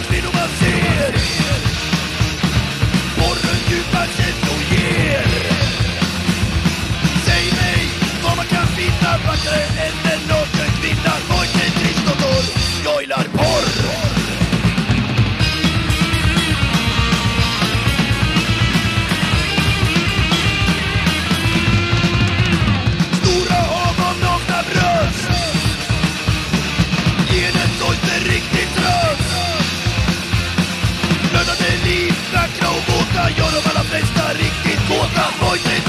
I've. Var